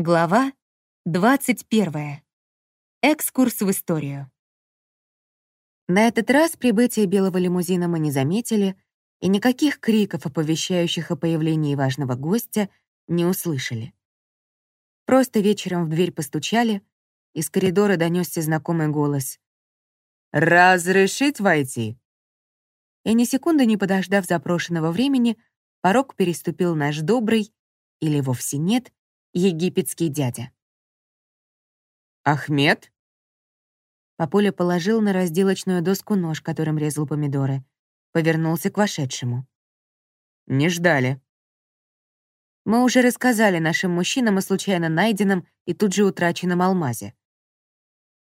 Глава 21. Экскурс в историю. На этот раз прибытие белого лимузина мы не заметили, и никаких криков, оповещающих о появлении важного гостя, не услышали. Просто вечером в дверь постучали, из коридора донесся знакомый голос. «Разрешить войти?» И ни секунды не подождав запрошенного времени, порог переступил наш добрый, или вовсе нет, египетский дядя. «Ахмед?» Папуля положил на разделочную доску нож, которым резал помидоры. Повернулся к вошедшему. «Не ждали». Мы уже рассказали нашим мужчинам о случайно найденном и тут же утраченном алмазе.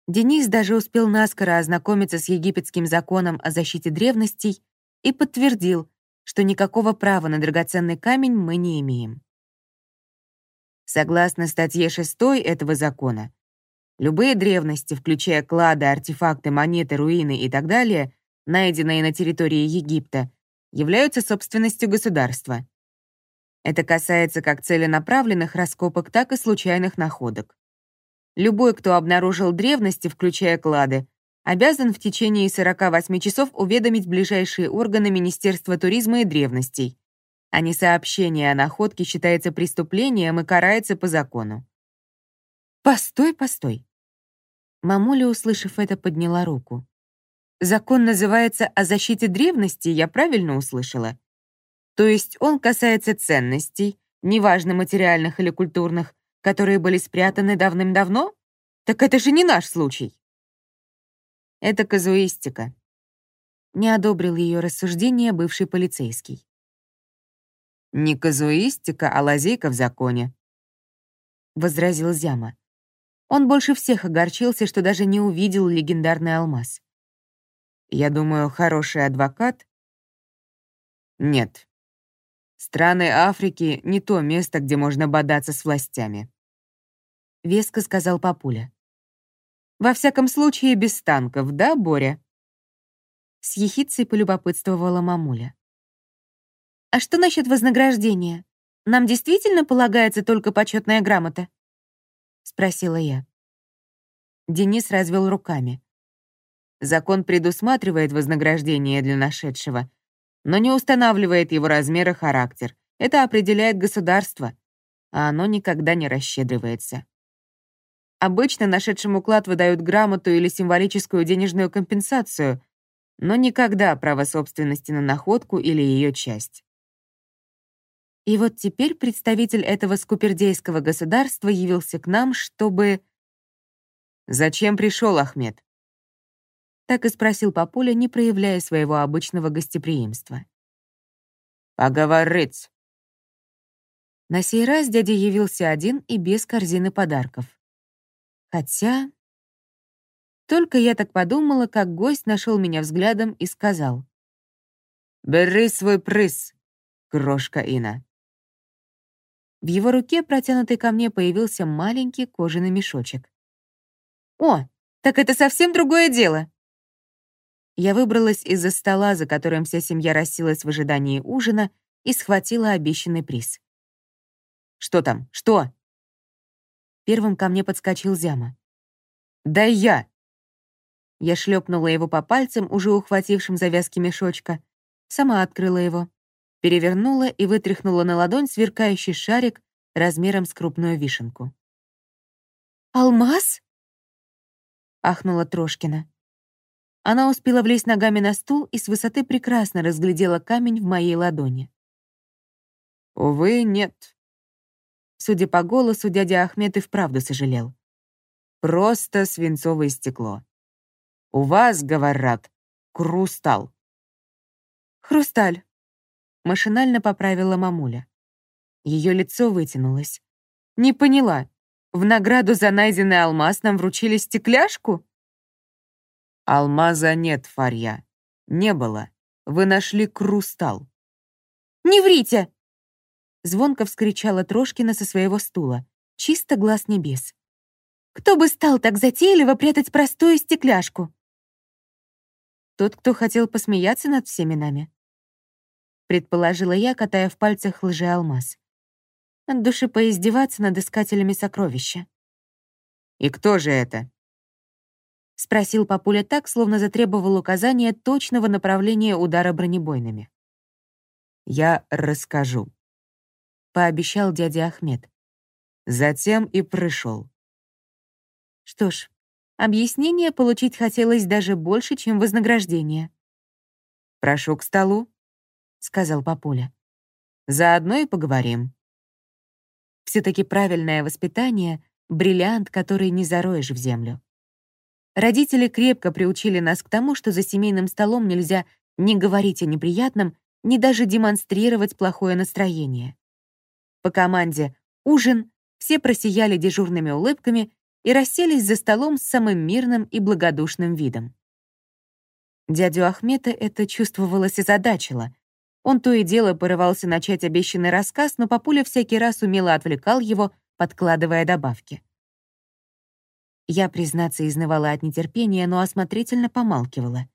Денис даже успел наскоро ознакомиться с египетским законом о защите древностей и подтвердил, что никакого права на драгоценный камень мы не имеем. Согласно статье 6 этого закона, любые древности, включая клады, артефакты, монеты, руины и так далее, найденные на территории Египта, являются собственностью государства. Это касается как целенаправленных раскопок, так и случайных находок. Любой, кто обнаружил древности, включая клады, обязан в течение 48 часов уведомить ближайшие органы Министерства туризма и древностей, а не сообщение о находке считается преступлением и карается по закону. «Постой, постой!» Мамуля, услышав это, подняла руку. «Закон называется «О защите древности», я правильно услышала? То есть он касается ценностей, неважно материальных или культурных, которые были спрятаны давным-давно? Так это же не наш случай!» Это казуистика. Не одобрил ее рассуждение бывший полицейский. «Не казуистика, а лазейка в законе», — возразил Зяма. Он больше всех огорчился, что даже не увидел легендарный алмаз. «Я думаю, хороший адвокат...» «Нет. Страны Африки — не то место, где можно бодаться с властями», — веско сказал папуля. «Во всяком случае, без танков, да, Боря?» С ехицей полюбопытствовала мамуля. «А что насчет вознаграждения? Нам действительно полагается только почетная грамота?» — спросила я. Денис развел руками. Закон предусматривает вознаграждение для нашедшего, но не устанавливает его размер и характер. Это определяет государство, а оно никогда не расщедривается. Обычно нашедшему клад выдают грамоту или символическую денежную компенсацию, но никогда право собственности на находку или ее часть. И вот теперь представитель этого скупердейского государства явился к нам, чтобы... «Зачем пришел Ахмед?» Так и спросил папуля, не проявляя своего обычного гостеприимства. «Поговорить». На сей раз дядя явился один и без корзины подарков. Хотя... Только я так подумала, как гость нашел меня взглядом и сказал. «Бери свой приз, крошка Ина». В его руке, протянутой ко мне, появился маленький кожаный мешочек. «О, так это совсем другое дело!» Я выбралась из-за стола, за которым вся семья расселась в ожидании ужина, и схватила обещанный приз. «Что там? Что?» Первым ко мне подскочил Зяма. «Да я!» Я шлепнула его по пальцам, уже ухватившим завязки мешочка, сама открыла его перевернула и вытряхнула на ладонь сверкающий шарик размером с крупную вишенку. «Алмаз?» — ахнула Трошкина. Она успела влезть ногами на стул и с высоты прекрасно разглядела камень в моей ладони. «Увы, нет». Судя по голосу, дядя Ахмед и вправду сожалел. «Просто свинцовое стекло. У вас, говорят, крустал». «Хрусталь», Машинально поправила мамуля. Ее лицо вытянулось. «Не поняла. В награду за найденный алмаз нам вручили стекляшку?» «Алмаза нет, Фарья. Не было. Вы нашли крустал». «Не врите!» Звонко вскричала Трошкина со своего стула. Чисто глаз небес. «Кто бы стал так затейливо прятать простую стекляшку?» Тот, кто хотел посмеяться над всеми нами предположила я, катая в пальцах лжеалмаз. от души поиздеваться над искателями сокровища. «И кто же это?» — спросил папуля так, словно затребовал указания точного направления удара бронебойными. «Я расскажу», — пообещал дядя Ахмед. Затем и пришел. Что ж, объяснение получить хотелось даже больше, чем вознаграждение. «Прошу к столу», — сказал папуля. «Заодно и поговорим». Все-таки правильное воспитание — бриллиант, который не зароешь в землю. Родители крепко приучили нас к тому, что за семейным столом нельзя ни говорить о неприятном, ни даже демонстрировать плохое настроение. По команде «Ужин» все просияли дежурными улыбками и расселись за столом с самым мирным и благодушным видом. Дядю Ахмета это чувствовалось и задачило. Он то и дело порывался начать обещанный рассказ, но папуля всякий раз умело отвлекал его, подкладывая добавки. Я, признаться, изнывала от нетерпения, но осмотрительно помалкивала.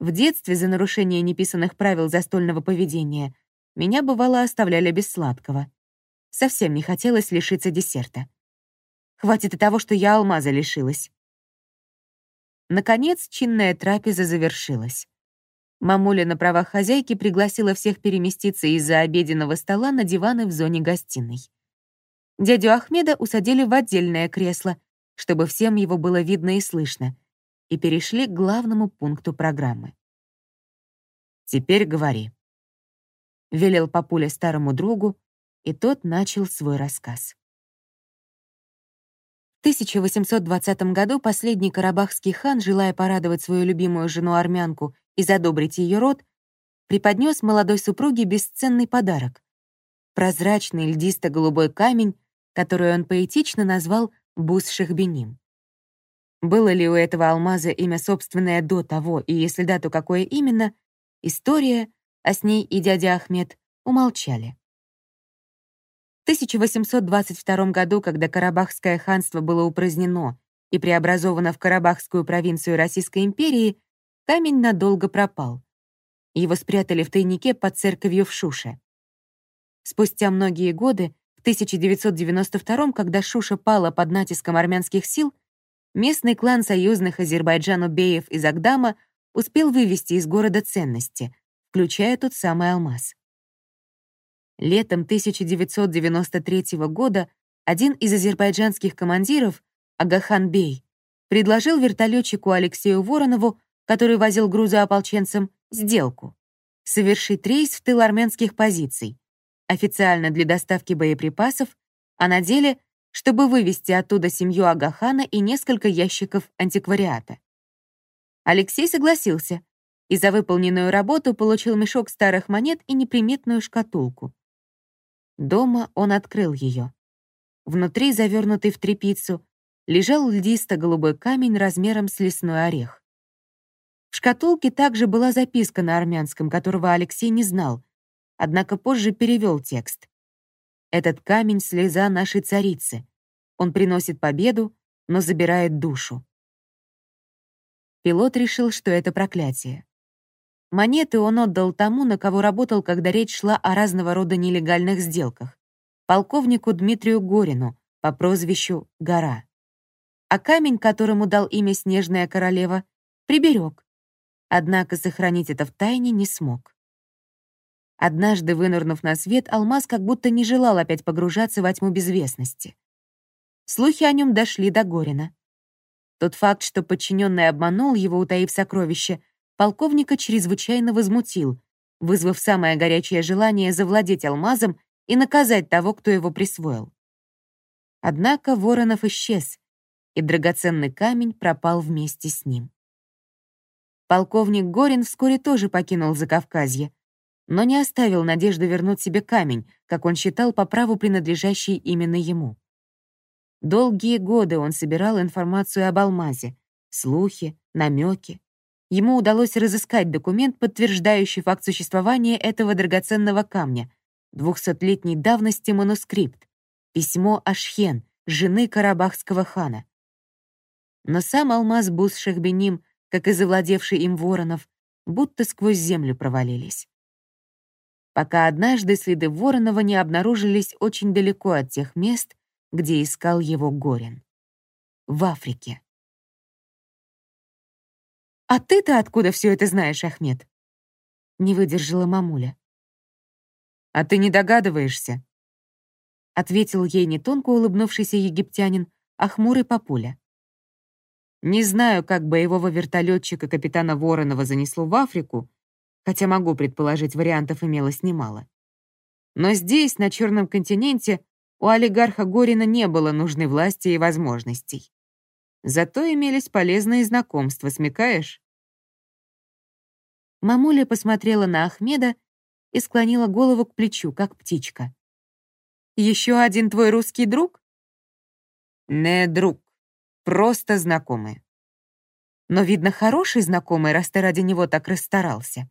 В детстве за нарушение неписанных правил застольного поведения меня, бывало, оставляли без сладкого. Совсем не хотелось лишиться десерта. Хватит и того, что я алмаза лишилась. Наконец, чинная трапеза завершилась. Мамуля на правах хозяйки пригласила всех переместиться из-за обеденного стола на диваны в зоне гостиной. Дядю Ахмеда усадили в отдельное кресло, чтобы всем его было видно и слышно, и перешли к главному пункту программы. «Теперь говори», — велел папуля старому другу, и тот начал свой рассказ. В 1820 году последний карабахский хан, желая порадовать свою любимую жену-армянку и задобрить ее род, преподнес молодой супруге бесценный подарок — прозрачный льдисто-голубой камень, который он поэтично назвал Бус-Шахбеним. Было ли у этого алмаза имя собственное до того, и если да, то какое именно, история, а с ней и дядя Ахмед, умолчали. В 1822 году, когда Карабахское ханство было упразднено и преобразовано в Карабахскую провинцию Российской империи, камень надолго пропал. Его спрятали в тайнике под церковью в Шуше. Спустя многие годы, в 1992 когда Шуша пала под натиском армянских сил, местный клан союзных Азербайджану Беев из Агдама успел вывести из города ценности, включая тот самый алмаз. Летом 1993 года один из азербайджанских командиров, Агахан Бей, предложил вертолетчику Алексею Воронову, который возил грузы ополченцам, сделку — совершить рейс в тыл армянских позиций, официально для доставки боеприпасов, а на деле — чтобы вывести оттуда семью Агахана и несколько ящиков антиквариата. Алексей согласился и за выполненную работу получил мешок старых монет и неприметную шкатулку. Дома он открыл ее. Внутри, завернутый в тряпицу, лежал льдисто-голубой камень размером с лесной орех. В шкатулке также была записка на армянском, которого Алексей не знал, однако позже перевел текст. Этот камень — слеза нашей царицы. Он приносит победу, но забирает душу. Пилот решил, что это проклятие. Монеты он отдал тому, на кого работал, когда речь шла о разного рода нелегальных сделках, полковнику Дмитрию Горину по прозвищу Гора. А камень, которому дал имя Снежная Королева, приберег. Однако сохранить это в тайне не смог. Однажды, вынырнув на свет, алмаз как будто не желал опять погружаться во тьму безвестности. Слухи о нем дошли до Горина. Тот факт, что подчиненный обманул его, утаив сокровище, полковника чрезвычайно возмутил, вызвав самое горячее желание завладеть алмазом и наказать того, кто его присвоил. Однако Воронов исчез, и драгоценный камень пропал вместе с ним. Полковник Горин вскоре тоже покинул Закавказье, но не оставил надежды вернуть себе камень, как он считал по праву принадлежащий именно ему. Долгие годы он собирал информацию об алмазе, слухи, намеки. Ему удалось разыскать документ, подтверждающий факт существования этого драгоценного камня, двухсотлетней давности манускрипт, письмо Ашхен, жены карабахского хана. Но сам алмаз Бус-Шахбеним, как и завладевший им Воронов, будто сквозь землю провалились. пока однажды следы Воронова не обнаружились очень далеко от тех мест, где искал его Горин. В Африке. «А ты-то откуда все это знаешь, Ахмед?» Не выдержала мамуля. «А ты не догадываешься?» Ответил ей не тонко улыбнувшийся египтянин, а хмурый папуля. Не знаю, как боевого вертолетчика капитана Воронова занесло в Африку, хотя могу предположить, вариантов имелось немало. Но здесь, на Черном континенте, у олигарха Горина не было нужной власти и возможностей. Зато имелись полезные знакомства, смекаешь? Мамуля посмотрела на Ахмеда и склонила голову к плечу, как птичка. «Еще один твой русский друг?» «Не друг, просто знакомый». «Но, видно, хороший знакомый, раз ты ради него так расстарался».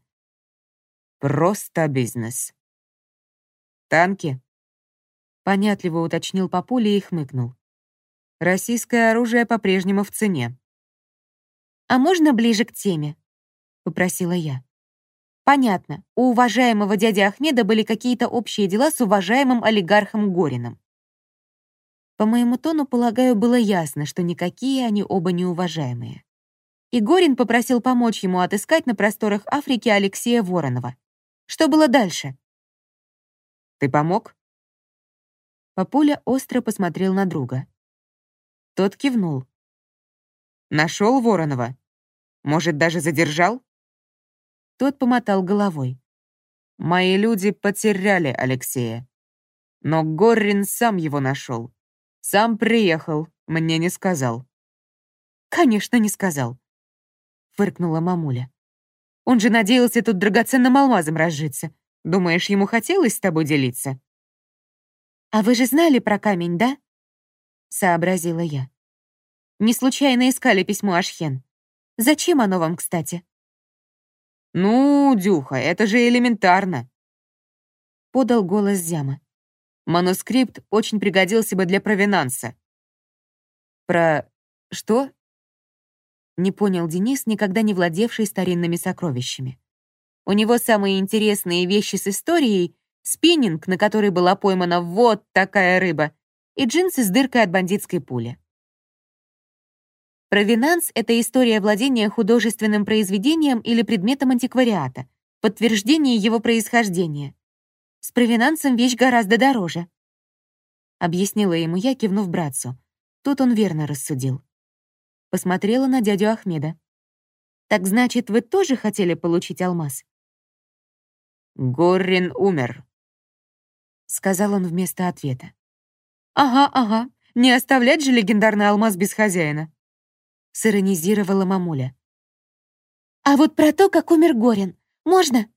«Просто бизнес». «Танки?» — понятливо уточнил Папуля и хмыкнул. «Российское оружие по-прежнему в цене». «А можно ближе к теме?» — попросила я. Понятно, у уважаемого дяди Ахмеда были какие-то общие дела с уважаемым олигархом Гориным. По моему тону, полагаю, было ясно, что никакие они оба неуважаемые. И Горин попросил помочь ему отыскать на просторах Африки Алексея Воронова. Что было дальше? «Ты помог?» Папуля остро посмотрел на друга. Тот кивнул. «Нашел Воронова? Может, даже задержал?» Тот помотал головой. «Мои люди потеряли Алексея. Но Горрин сам его нашел. Сам приехал, мне не сказал». «Конечно, не сказал», — фыркнула мамуля. «Он же надеялся тут драгоценным алмазом разжиться. Думаешь, ему хотелось с тобой делиться?» «А вы же знали про камень, да?» — сообразила я. «Не случайно искали письмо Ашхен. Зачем оно вам, кстати?» «Ну, Дюха, это же элементарно!» Подал голос Зяма. «Манускрипт очень пригодился бы для провинанса». «Про... что?» Не понял Денис, никогда не владевший старинными сокровищами. У него самые интересные вещи с историей — спиннинг, на который была поймана вот такая рыба, и джинсы с дыркой от бандитской пули. Провинанс — это история владения художественным произведением или предметом антиквариата, подтверждение его происхождения. С провинансом вещь гораздо дороже. Объяснила ему я, кивнув братцу. Тут он верно рассудил. Посмотрела на дядю Ахмеда. «Так значит, вы тоже хотели получить алмаз?» «Горрин умер», — сказал он вместо ответа. «Ага, ага, не оставлять же легендарный алмаз без хозяина», — сиронизировала мамуля. «А вот про то, как умер Горин, можно?»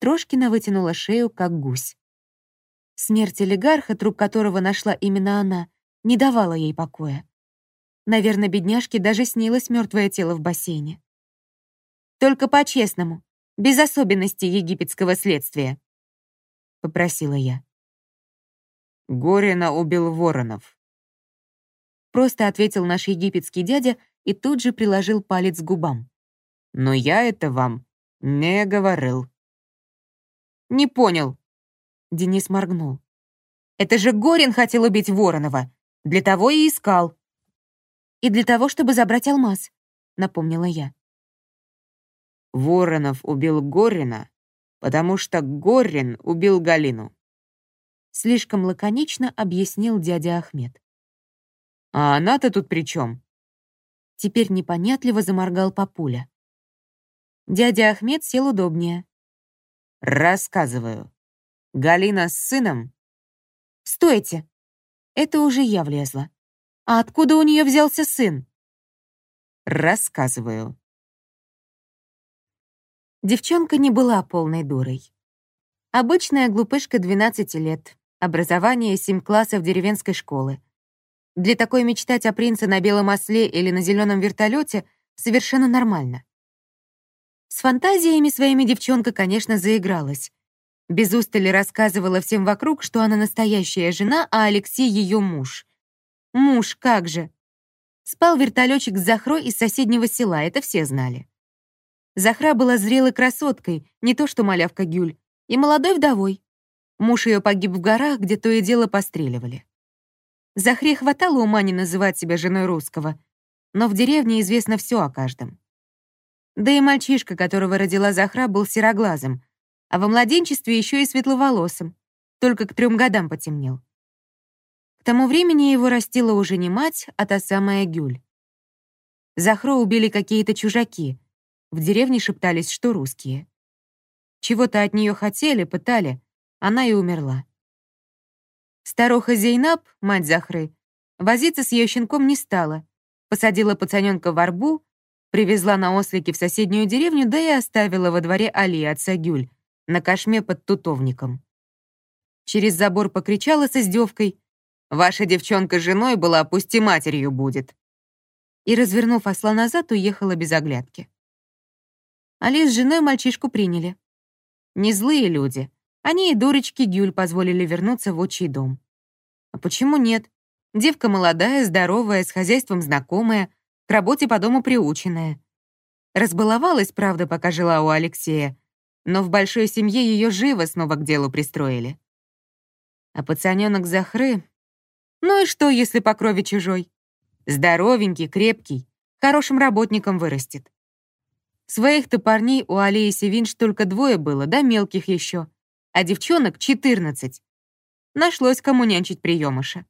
Трошкина вытянула шею, как гусь. Смерть олигарха, труп которого нашла именно она, не давала ей покоя. Наверное, бедняжке даже снилось мертвое тело в бассейне. «Только по-честному, без особенностей египетского следствия», — попросила я. Горина убил Воронов. Просто ответил наш египетский дядя и тут же приложил палец к губам. «Но я это вам не говорил». «Не понял». Денис моргнул. «Это же Горин хотел убить Воронова. Для того и искал». «И для того, чтобы забрать алмаз», — напомнила я. Воронов убил Горина, потому что Горин убил Галину. Слишком лаконично объяснил дядя Ахмед. А она-то тут при чем? Теперь непонятливо заморгал папуля. Дядя Ахмед сел удобнее. Рассказываю. Галина с сыном... Стойте! Это уже я влезла. А откуда у нее взялся сын? Рассказываю. Девчонка не была полной дурой. Обычная глупышка 12 лет, образование 7 классов деревенской школы. Для такой мечтать о принце на белом осле или на зеленом вертолете совершенно нормально. С фантазиями своими девчонка, конечно, заигралась. Без устали рассказывала всем вокруг, что она настоящая жена, а Алексей — ее муж. Муж, как же. Спал вертолетчик с Захрой из соседнего села, это все знали. Захра была зрелой красоткой, не то что малявка Гюль, и молодой вдовой. Муж ее погиб в горах, где то и дело постреливали. Захре хватало ума не называть себя женой русского, но в деревне известно все о каждом. Да и мальчишка, которого родила Захра, был сероглазым, а во младенчестве еще и светловолосым, только к трем годам потемнел. К тому времени его растила уже не мать, а та самая Гюль. Захро убили какие-то чужаки. В деревне шептались, что русские. Чего-то от нее хотели, пытали, она и умерла. Старуха Зейнаб, мать Захры, возиться с ее щенком не стала, посадила пацаненка в арбу, привезла на ослике в соседнюю деревню, да и оставила во дворе Али отца Гюль, на кошме под тутовником. Через забор покричала с издевкой «Ваша девчонка женой была, пусть и матерью будет!» И, развернув осла назад, уехала без оглядки. Али с женой мальчишку приняли. Не злые люди. Они и дурочки Гюль позволили вернуться в отчий дом. А почему нет? Девка молодая, здоровая, с хозяйством знакомая, к работе по дому приученная. Разбаловалась, правда, пока жила у Алексея, но в большой семье ее живо снова к делу пристроили. А пацаненок Захры... Ну и что, если по крови чужой? Здоровенький, крепкий, хорошим работником вырастет. Своих-то парней у Алии Севинш только двое было, да мелких еще, а девчонок — четырнадцать. Нашлось, кому нянчить приемыша.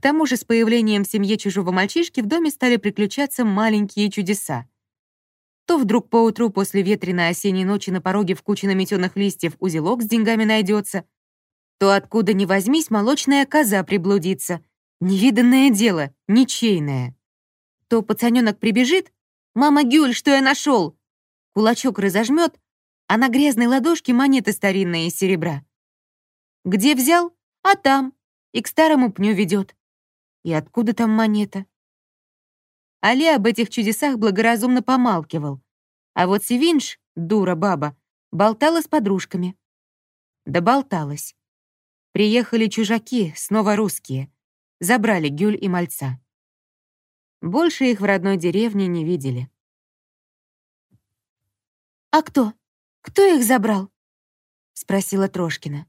К тому же с появлением в семье чужого мальчишки в доме стали приключаться маленькие чудеса. То вдруг поутру после ветреной осенней ночи на пороге в куче наметенных листьев узелок с деньгами найдется, то откуда ни возьмись молочная коза приблудится. Невиданное дело, ничейное. То пацаненок прибежит, «Мама Гюль, что я нашел?» Кулачок разожмет, а на грязной ладошке монеты старинные из серебра. «Где взял? А там. И к старому пню ведет. И откуда там монета? Али об этих чудесах благоразумно помалкивал. А вот Севинж, дура баба, болтала с подружками. Да болталась. Приехали чужаки, снова русские. Забрали Гюль и мальца. Больше их в родной деревне не видели. «А кто? Кто их забрал?» — спросила Трошкина.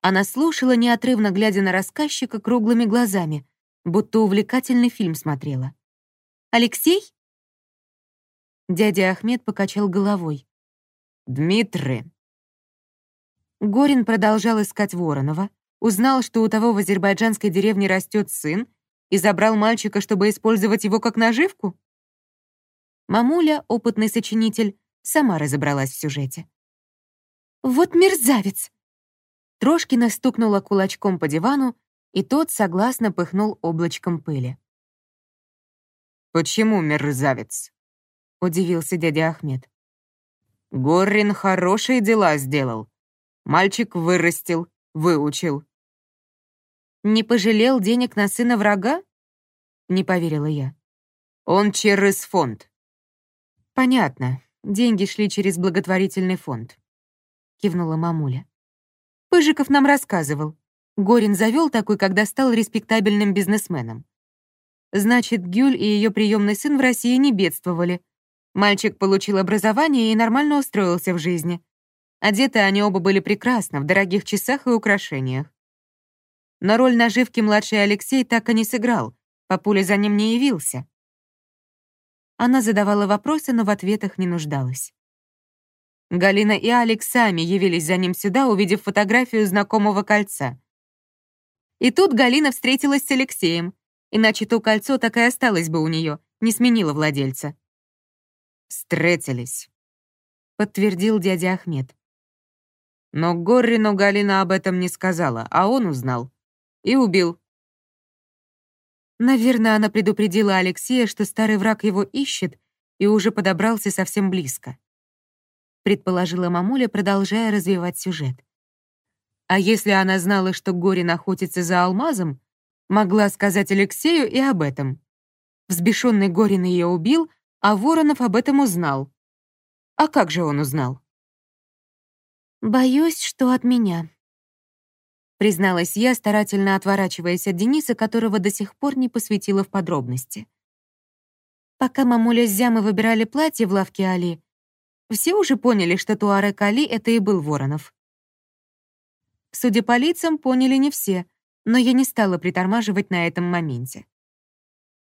Она слушала, неотрывно глядя на рассказчика круглыми глазами, будто увлекательный фильм смотрела. «Алексей?» Дядя Ахмед покачал головой. «Дмитрий». Горин продолжал искать Воронова, узнал, что у того в азербайджанской деревне растет сын, и забрал мальчика, чтобы использовать его как наживку? Мамуля, опытный сочинитель, сама разобралась в сюжете. «Вот мерзавец!» Трошкина стукнула кулачком по дивану, и тот согласно пыхнул облачком пыли. «Почему мерзавец?» — удивился дядя Ахмед. «Горрин хорошие дела сделал. Мальчик вырастил, выучил». «Не пожалел денег на сына врага?» — не поверила я. «Он через фонд». «Понятно. Деньги шли через благотворительный фонд», — кивнула мамуля. «Пыжиков нам рассказывал. Горин завел такой, когда стал респектабельным бизнесменом. Значит, Гюль и ее приемный сын в России не бедствовали. Мальчик получил образование и нормально устроился в жизни. Одеты они оба были прекрасно, в дорогих часах и украшениях. Но роль наживки младший Алексей так и не сыграл, папуля за ним не явился. Она задавала вопросы, но в ответах не нуждалась. Галина и Алекс сами явились за ним сюда, увидев фотографию знакомого кольца. И тут Галина встретилась с Алексеем, иначе то кольцо так и осталось бы у нее, не сменило владельца. «Встретились», — подтвердил дядя Ахмед. Но Горрину Галина об этом не сказала, а он узнал. И убил. Наверное, она предупредила Алексея, что старый враг его ищет и уже подобрался совсем близко. Предположила мамуля, продолжая развивать сюжет. А если она знала, что Горин охотится за алмазом, могла сказать Алексею и об этом. Взбешенный Горин ее убил, а Воронов об этом узнал. А как же он узнал? «Боюсь, что от меня», — призналась я, старательно отворачиваясь от Дениса, которого до сих пор не посвятила в подробности. Пока мамуля с Зямой выбирали платье в лавке Али, Все уже поняли, что Туарек Али — это и был Воронов. Судя по лицам, поняли не все, но я не стала притормаживать на этом моменте.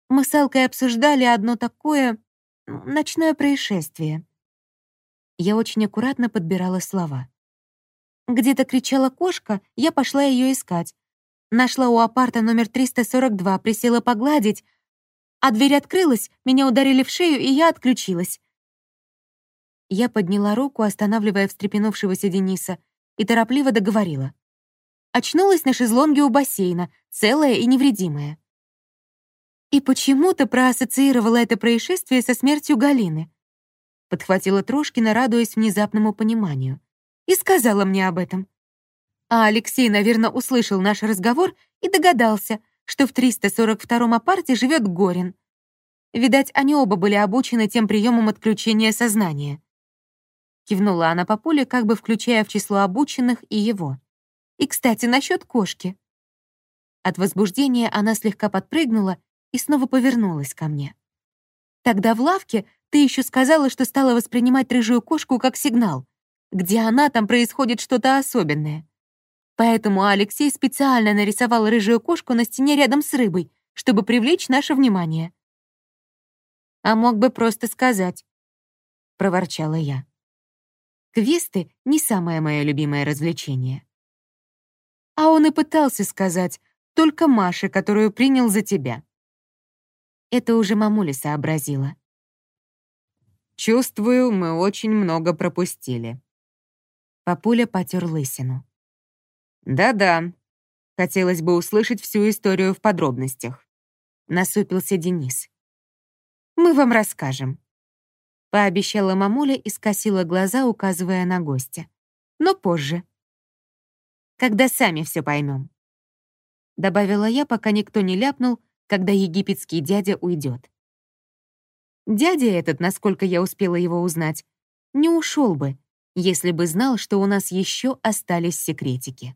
Мы с Алкой обсуждали одно такое ночное происшествие. Я очень аккуратно подбирала слова. Где-то кричала кошка, я пошла ее искать. Нашла у апарта номер 342, присела погладить, а дверь открылась, меня ударили в шею, и я отключилась. Я подняла руку, останавливая встрепенувшегося Дениса, и торопливо договорила. Очнулась на шезлонге у бассейна, целая и невредимая. И почему-то проассоциировала это происшествие со смертью Галины. Подхватила Трошкина, радуясь внезапному пониманию. И сказала мне об этом. А Алексей, наверное, услышал наш разговор и догадался, что в 342-м апарте живет Горин. Видать, они оба были обучены тем приемом отключения сознания. Кивнула она по поле, как бы включая в число обученных и его. И, кстати, насчет кошки. От возбуждения она слегка подпрыгнула и снова повернулась ко мне. Тогда в лавке ты еще сказала, что стала воспринимать рыжую кошку как сигнал. Где она, там происходит что-то особенное. Поэтому Алексей специально нарисовал рыжую кошку на стене рядом с рыбой, чтобы привлечь наше внимание. «А мог бы просто сказать», — проворчала я. Квесты — не самое мое любимое развлечение. А он и пытался сказать, только Маше, которую принял за тебя. Это уже мамуля сообразила. «Чувствую, мы очень много пропустили». Папуля потер лысину. «Да-да, хотелось бы услышать всю историю в подробностях», — насупился Денис. «Мы вам расскажем», — пообещала мамуля и скосила глаза, указывая на гостя. «Но позже» когда сами все поймем. Добавила я, пока никто не ляпнул, когда египетский дядя уйдет. Дядя этот, насколько я успела его узнать, не ушел бы, если бы знал, что у нас еще остались секретики.